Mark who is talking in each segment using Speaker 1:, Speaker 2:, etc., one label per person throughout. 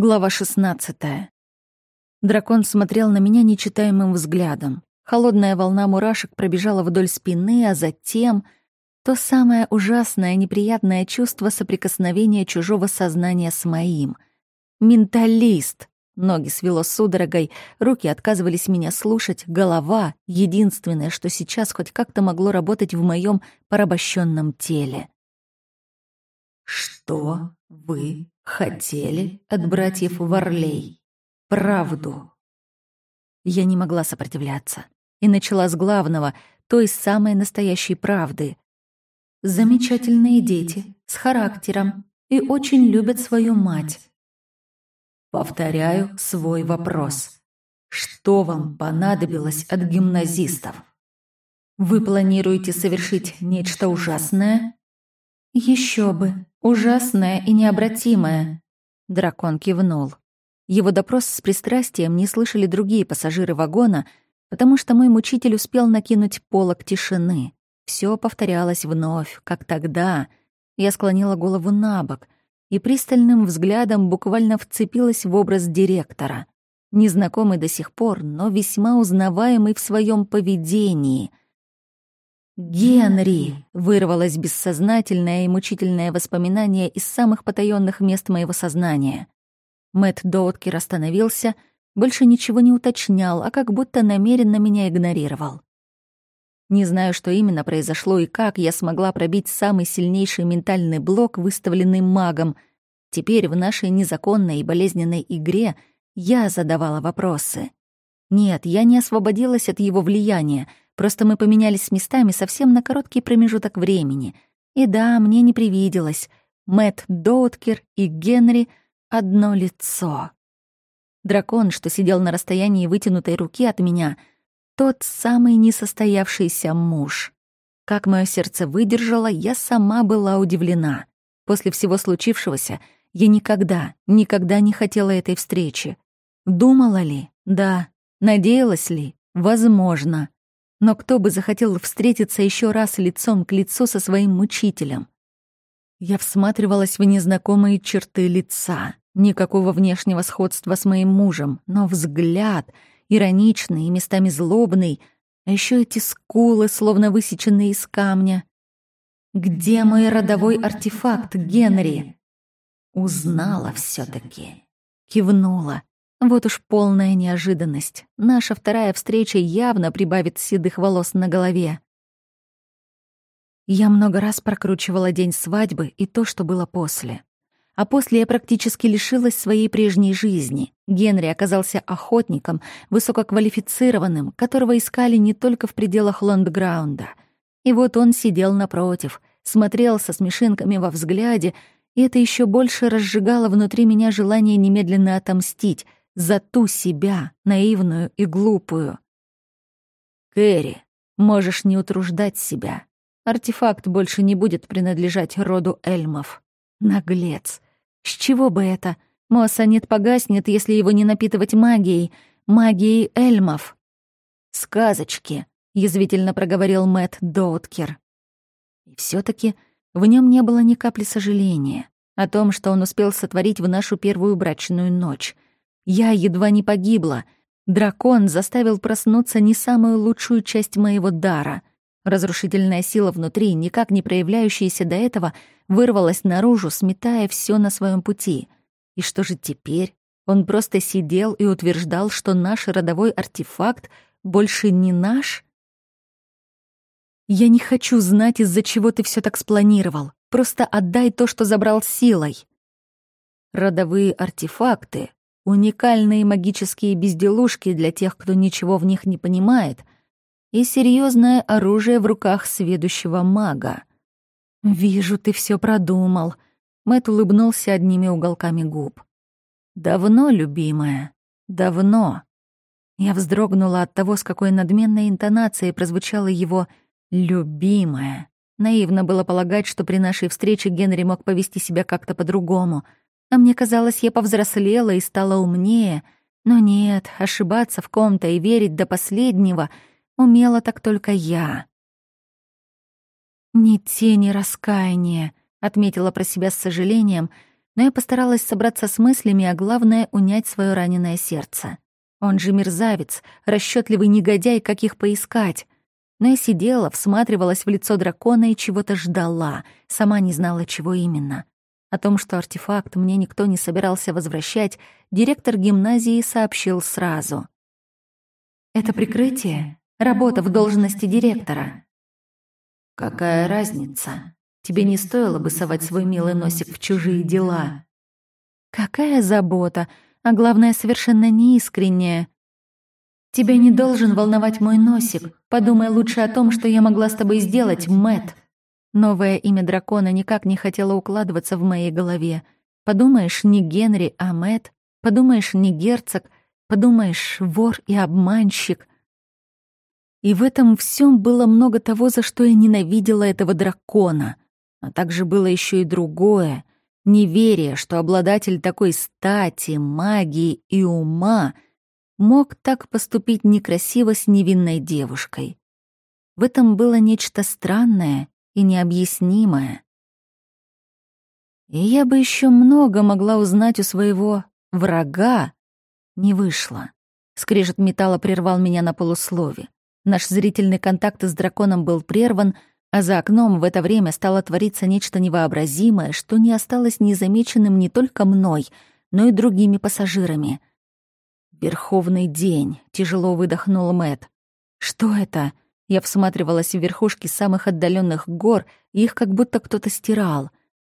Speaker 1: Глава 16. Дракон смотрел на меня нечитаемым взглядом. Холодная волна мурашек пробежала вдоль спины, а затем то самое ужасное, неприятное чувство соприкосновения чужого сознания с моим. Менталист. Ноги свело судорогой, руки отказывались меня слушать, голова — единственное, что сейчас хоть как-то могло работать в моем порабощенном теле. «Что вы хотели от братьев Варлей правду. Я не могла сопротивляться и начала с главного, той самой настоящей правды. Замечательные дети, с характером и очень любят свою мать. Повторяю свой вопрос. Что вам понадобилось от гимназистов? Вы планируете совершить нечто ужасное? Еще бы. Ужасное и необратимое. Дракон кивнул. Его допрос с пристрастием не слышали другие пассажиры вагона, потому что мой мучитель успел накинуть полог тишины. Все повторялось вновь, как тогда. Я склонила голову на бок и пристальным взглядом буквально вцепилась в образ директора. Незнакомый до сих пор, но весьма узнаваемый в своем поведении — «Генри!» — вырвалось бессознательное и мучительное воспоминание из самых потаённых мест моего сознания. Мэтт Доуткер остановился, больше ничего не уточнял, а как будто намеренно меня игнорировал. Не знаю, что именно произошло и как я смогла пробить самый сильнейший ментальный блок, выставленный магом. Теперь в нашей незаконной и болезненной игре я задавала вопросы. Нет, я не освободилась от его влияния — Просто мы поменялись местами совсем на короткий промежуток времени. И да, мне не привиделось. Мэтт Доуткер и Генри — одно лицо. Дракон, что сидел на расстоянии вытянутой руки от меня, тот самый несостоявшийся муж. Как мое сердце выдержало, я сама была удивлена. После всего случившегося я никогда, никогда не хотела этой встречи. Думала ли? Да. Надеялась ли? Возможно. Но кто бы захотел встретиться еще раз лицом к лицу со своим мучителем? Я всматривалась в незнакомые черты лица. Никакого внешнего сходства с моим мужем, но взгляд, ироничный и местами злобный, а еще эти скулы, словно высеченные из камня. «Где мой родовой артефакт, Генри?» Узнала все таки Кивнула. Вот уж полная неожиданность. Наша вторая встреча явно прибавит седых волос на голове. Я много раз прокручивала день свадьбы и то, что было после. А после я практически лишилась своей прежней жизни. Генри оказался охотником, высококвалифицированным, которого искали не только в пределах ландграунда. И вот он сидел напротив, смотрел со смешинками во взгляде, и это еще больше разжигало внутри меня желание немедленно отомстить — за ту себя, наивную и глупую. Кэрри, можешь не утруждать себя. Артефакт больше не будет принадлежать роду Эльмов. Наглец. С чего бы это? Моссанит погаснет, если его не напитывать магией, магией Эльмов. Сказочки, язвительно проговорил Мэтт Доуткер. И все таки в нем не было ни капли сожаления о том, что он успел сотворить в нашу первую брачную ночь — я едва не погибла. Дракон заставил проснуться не самую лучшую часть моего дара. Разрушительная сила внутри, никак не проявляющаяся до этого, вырвалась наружу, сметая все на своем пути. И что же теперь? Он просто сидел и утверждал, что наш родовой артефакт больше не наш? Я не хочу знать, из-за чего ты все так спланировал. Просто отдай то, что забрал силой. Родовые артефакты уникальные магические безделушки для тех, кто ничего в них не понимает, и серьезное оружие в руках сведущего мага. «Вижу, ты все продумал», — Мэт улыбнулся одними уголками губ. «Давно, любимая, давно». Я вздрогнула от того, с какой надменной интонацией прозвучало его «любимая». Наивно было полагать, что при нашей встрече Генри мог повести себя как-то по-другому — а мне казалось, я повзрослела и стала умнее. Но нет, ошибаться в ком-то и верить до последнего умела так только я. «Ни тени раскаяния», — отметила про себя с сожалением, но я постаралась собраться с мыслями, а главное — унять свое раненое сердце. Он же мерзавец, расчетливый негодяй, как их поискать. Но я сидела, всматривалась в лицо дракона и чего-то ждала, сама не знала, чего именно. О том, что артефакт мне никто не собирался возвращать, директор гимназии сообщил сразу. «Это прикрытие? Работа в должности директора». «Какая разница? Тебе не стоило бы совать свой милый носик в чужие дела». «Какая забота, а главное, совершенно неискренняя. Тебя не должен волновать мой носик. Подумай лучше о том, что я могла с тобой сделать, Мэт. Новое имя дракона никак не хотело укладываться в моей голове. Подумаешь, не Генри, а Мэт. Подумаешь, не герцог. Подумаешь, вор и обманщик. И в этом всем было много того, за что я ненавидела этого дракона. А также было еще и другое — неверие, что обладатель такой стати, магии и ума — мог так поступить некрасиво с невинной девушкой. В этом было нечто странное и необъяснимое. И я бы еще много могла узнать у своего врага, не вышло. Скрежет металла прервал меня на полуслове. Наш зрительный контакт с драконом был прерван, а за окном в это время стало твориться нечто невообразимое, что не осталось незамеченным не только мной, но и другими пассажирами. «Верховный день», — тяжело выдохнул Мэт. «Что это?» Я всматривалась в верхушки самых отдаленных гор, и их как будто кто-то стирал.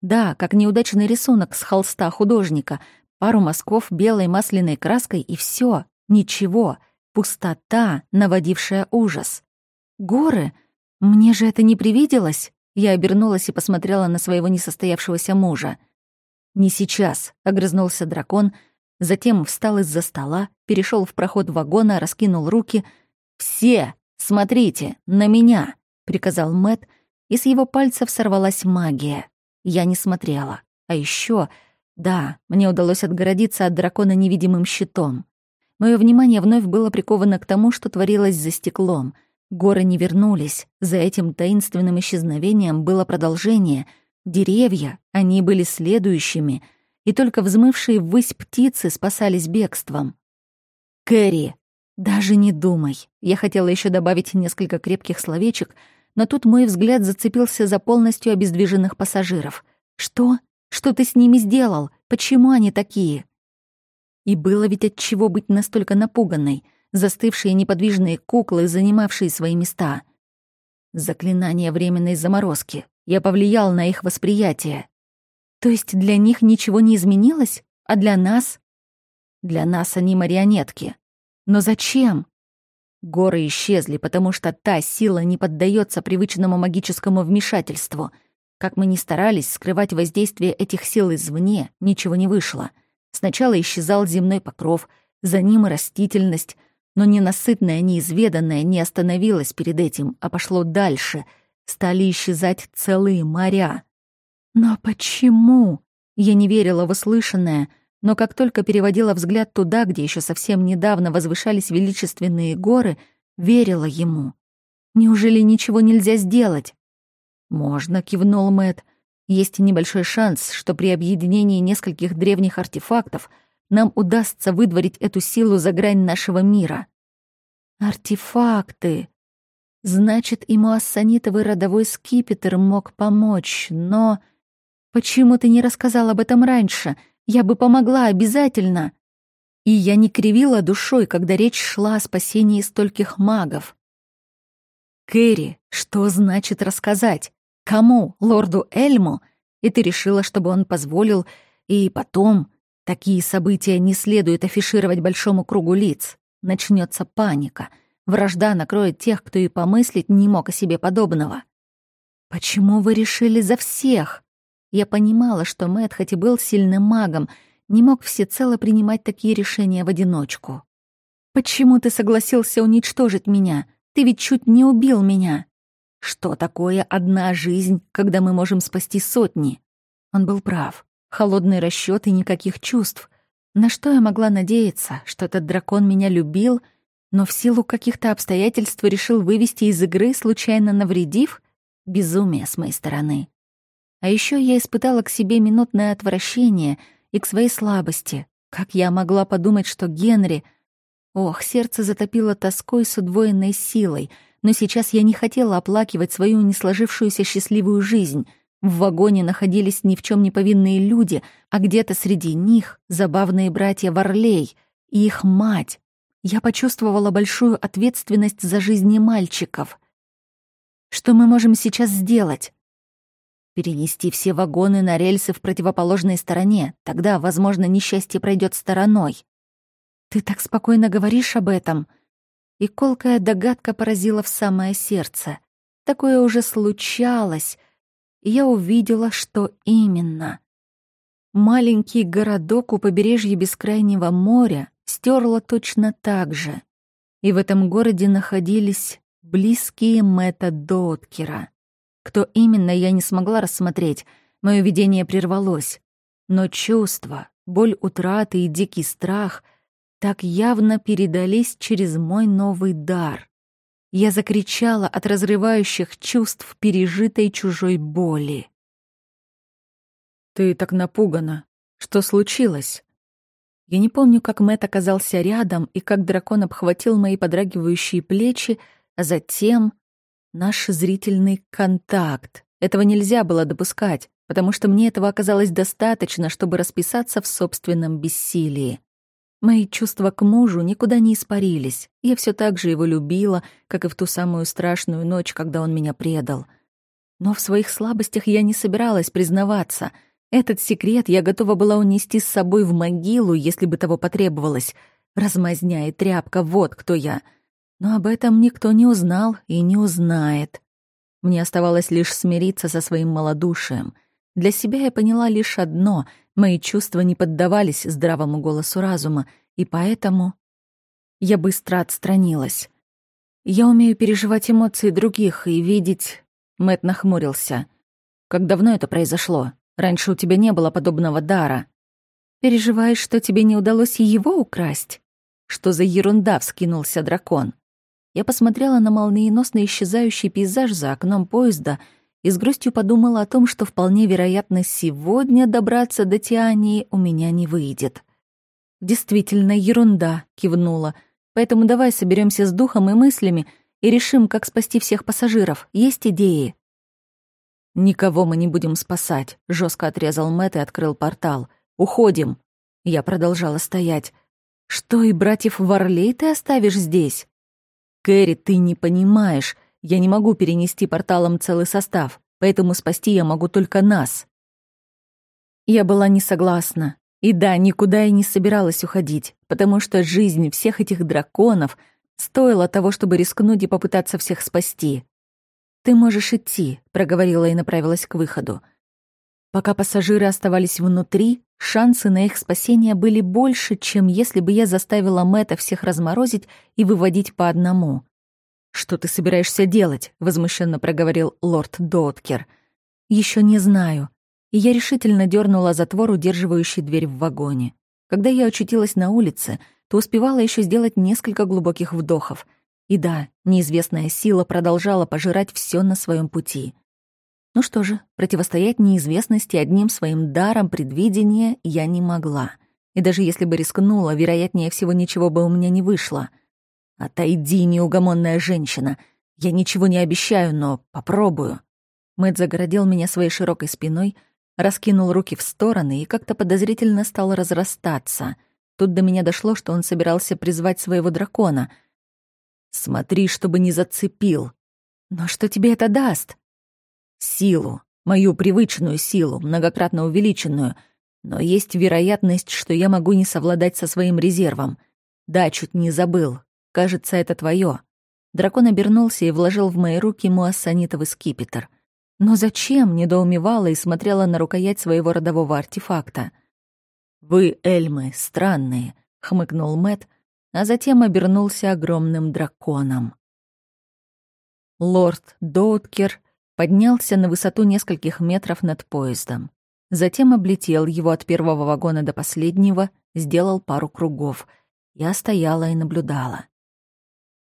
Speaker 1: Да, как неудачный рисунок с холста художника. Пару мазков белой масляной краской, и все, Ничего. Пустота, наводившая ужас. «Горы? Мне же это не привиделось?» Я обернулась и посмотрела на своего несостоявшегося мужа. «Не сейчас», — огрызнулся дракон, — Затем встал из-за стола, перешел в проход вагона, раскинул руки. «Все, смотрите, на меня!» — приказал Мэт, и с его пальцев сорвалась магия. Я не смотрела. А еще, да, мне удалось отгородиться от дракона невидимым щитом. Мое внимание вновь было приковано к тому, что творилось за стеклом. Горы не вернулись. За этим таинственным исчезновением было продолжение. Деревья, они были следующими — и только взмывшие ввысь птицы спасались бегством. «Кэрри, даже не думай!» Я хотела еще добавить несколько крепких словечек, но тут мой взгляд зацепился за полностью обездвиженных пассажиров. «Что? Что ты с ними сделал? Почему они такие?» И было ведь от чего быть настолько напуганной, застывшие неподвижные куклы, занимавшие свои места. Заклинание временной заморозки. Я повлиял на их восприятие. То есть для них ничего не изменилось, а для нас? Для нас они марионетки. Но зачем? Горы исчезли, потому что та сила не поддается привычному магическому вмешательству. Как мы ни старались скрывать воздействие этих сил извне, ничего не вышло. Сначала исчезал земной покров, за ним и растительность, но ненасытное, неизведанное не остановилось перед этим, а пошло дальше. Стали исчезать целые моря. Но почему? Я не верила в услышанное, но как только переводила взгляд туда, где еще совсем недавно возвышались величественные горы, верила ему. Неужели ничего нельзя сделать? Можно, кивнул Мэт. Есть небольшой шанс, что при объединении нескольких древних артефактов нам удастся выдворить эту силу за грань нашего мира. Артефакты. Значит, и муассанитовый родовой скипетр мог помочь, но... Почему ты не рассказал об этом раньше? Я бы помогла обязательно. И я не кривила душой, когда речь шла о спасении стольких магов. Кэрри, что значит рассказать? Кому? Лорду Эльму? И ты решила, чтобы он позволил, и потом... Такие события не следует афишировать большому кругу лиц. Начнется паника. Вражда накроет тех, кто и помыслить не мог о себе подобного. Почему вы решили за всех? Я понимала, что Мэтт, хоть и был сильным магом, не мог всецело принимать такие решения в одиночку. «Почему ты согласился уничтожить меня? Ты ведь чуть не убил меня!» «Что такое одна жизнь, когда мы можем спасти сотни?» Он был прав. Холодный расчёт и никаких чувств. На что я могла надеяться, что этот дракон меня любил, но в силу каких-то обстоятельств решил вывести из игры, случайно навредив? Безумие с моей стороны. А еще я испытала к себе минутное отвращение и к своей слабости. Как я могла подумать, что Генри... Ох, сердце затопило тоской с удвоенной силой, но сейчас я не хотела оплакивать свою несложившуюся счастливую жизнь. В вагоне находились ни в чем не повинные люди, а где-то среди них забавные братья Варлей и их мать. Я почувствовала большую ответственность за жизни мальчиков. Что мы можем сейчас сделать? Перенести все вагоны на рельсы в противоположной стороне. Тогда, возможно, несчастье пройдет стороной. Ты так спокойно говоришь об этом. И колкая догадка поразила в самое сердце. Такое уже случалось. И я увидела, что именно. Маленький городок у побережья бескрайнего моря стерла точно так же. И в этом городе находились близкие Мэтта Доткера. Кто именно, я не смогла рассмотреть. Мое видение прервалось. Но чувства, боль утраты и дикий страх так явно передались через мой новый дар. Я закричала от разрывающих чувств пережитой чужой боли. «Ты так напугана. Что случилось?» Я не помню, как Мэт оказался рядом и как дракон обхватил мои подрагивающие плечи, а затем Наш зрительный контакт. Этого нельзя было допускать, потому что мне этого оказалось достаточно, чтобы расписаться в собственном бессилии. Мои чувства к мужу никуда не испарились. Я все так же его любила, как и в ту самую страшную ночь, когда он меня предал. Но в своих слабостях я не собиралась признаваться. Этот секрет я готова была унести с собой в могилу, если бы того потребовалось. Размазня и тряпка, вот кто я — но об этом никто не узнал и не узнает. Мне оставалось лишь смириться со своим малодушием. Для себя я поняла лишь одно — мои чувства не поддавались здравому голосу разума, и поэтому я быстро отстранилась. Я умею переживать эмоции других и видеть... Мэт нахмурился. «Как давно это произошло? Раньше у тебя не было подобного дара». «Переживаешь, что тебе не удалось его украсть?» «Что за ерунда?» — вскинулся дракон. Я посмотрела на молниеносно исчезающий пейзаж за окном поезда и с грустью подумала о том, что вполне вероятно сегодня добраться до Тиании у меня не выйдет. «Действительно, ерунда», — кивнула. «Поэтому давай соберемся с духом и мыслями и решим, как спасти всех пассажиров. Есть идеи?» «Никого мы не будем спасать», — жестко отрезал Мэтт и открыл портал. «Уходим». Я продолжала стоять. «Что, и братьев Варлей ты оставишь здесь?» «Кэрри, ты не понимаешь. Я не могу перенести порталом целый состав, поэтому спасти я могу только нас». Я была не согласна. И да, никуда я не собиралась уходить, потому что жизнь всех этих драконов стоила того, чтобы рискнуть и попытаться всех спасти. «Ты можешь идти», — проговорила и направилась к выходу. Пока пассажиры оставались внутри, шансы на их спасение были больше, чем если бы я заставила Мэтта всех разморозить и выводить по одному. «Что ты собираешься делать?» — возмущенно проговорил лорд Доткер. Еще не знаю». И я решительно дернула затвор, удерживающий дверь в вагоне. Когда я очутилась на улице, то успевала еще сделать несколько глубоких вдохов. И да, неизвестная сила продолжала пожирать все на своем пути — ну что же, противостоять неизвестности одним своим даром предвидения я не могла. И даже если бы рискнула, вероятнее всего ничего бы у меня не вышло. «Отойди, неугомонная женщина. Я ничего не обещаю, но попробую». Мэтт загородил меня своей широкой спиной, раскинул руки в стороны и как-то подозрительно стал разрастаться. Тут до меня дошло, что он собирался призвать своего дракона. «Смотри, чтобы не зацепил». «Но что тебе это даст?» Силу, мою привычную силу, многократно увеличенную, но есть вероятность, что я могу не совладать со своим резервом. Да, чуть не забыл. Кажется, это твое. Дракон обернулся и вложил в мои руки муассанитовый скипетр. Но зачем? недоумевала и смотрела на рукоять своего родового артефакта. «Вы, Эльмы, странные», — хмыкнул Мэт, а затем обернулся огромным драконом. Лорд Доуткер поднялся на высоту нескольких метров над поездом. Затем облетел его от первого вагона до последнего, сделал пару кругов. Я стояла и наблюдала.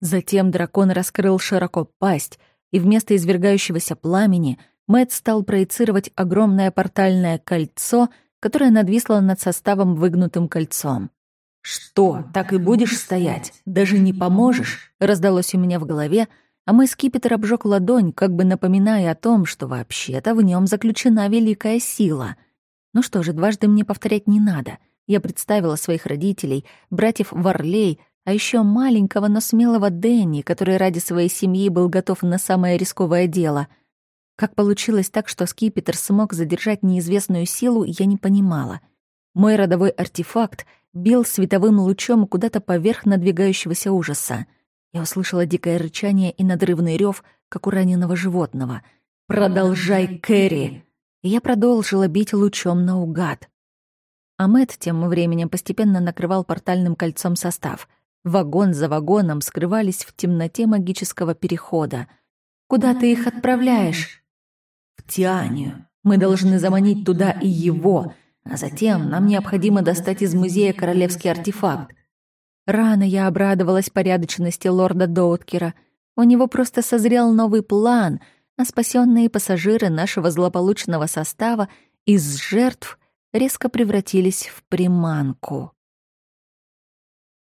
Speaker 1: Затем дракон раскрыл широко пасть, и вместо извергающегося пламени Мэтт стал проецировать огромное портальное кольцо, которое надвисло над составом выгнутым кольцом. «Что, так и будешь стоять? Даже не поможешь?» — раздалось у меня в голове, а мой скипетр обжег ладонь, как бы напоминая о том, что вообще-то в нем заключена великая сила. Ну что же, дважды мне повторять не надо. Я представила своих родителей, братьев Варлей, а еще маленького, но смелого Дэнни, который ради своей семьи был готов на самое рисковое дело. Как получилось так, что скипетр смог задержать неизвестную силу, я не понимала. Мой родовой артефакт — бил световым лучом куда-то поверх надвигающегося ужаса. Я услышала дикое рычание и надрывный рев, как у раненого животного. «Продолжай, Кэрри!» И я продолжила бить лучом наугад. А Мэтт тем временем постепенно накрывал портальным кольцом состав. Вагон за вагоном скрывались в темноте магического перехода. «Куда ты их отправляешь?» «В Тианию. Мы должны заманить туда и его», а затем нам необходимо достать из музея королевский артефакт. Рано я обрадовалась порядочности лорда Доуткера. У него просто созрел новый план, а спасенные пассажиры нашего злополучного состава из жертв резко превратились в приманку.